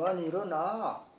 많이 일어나.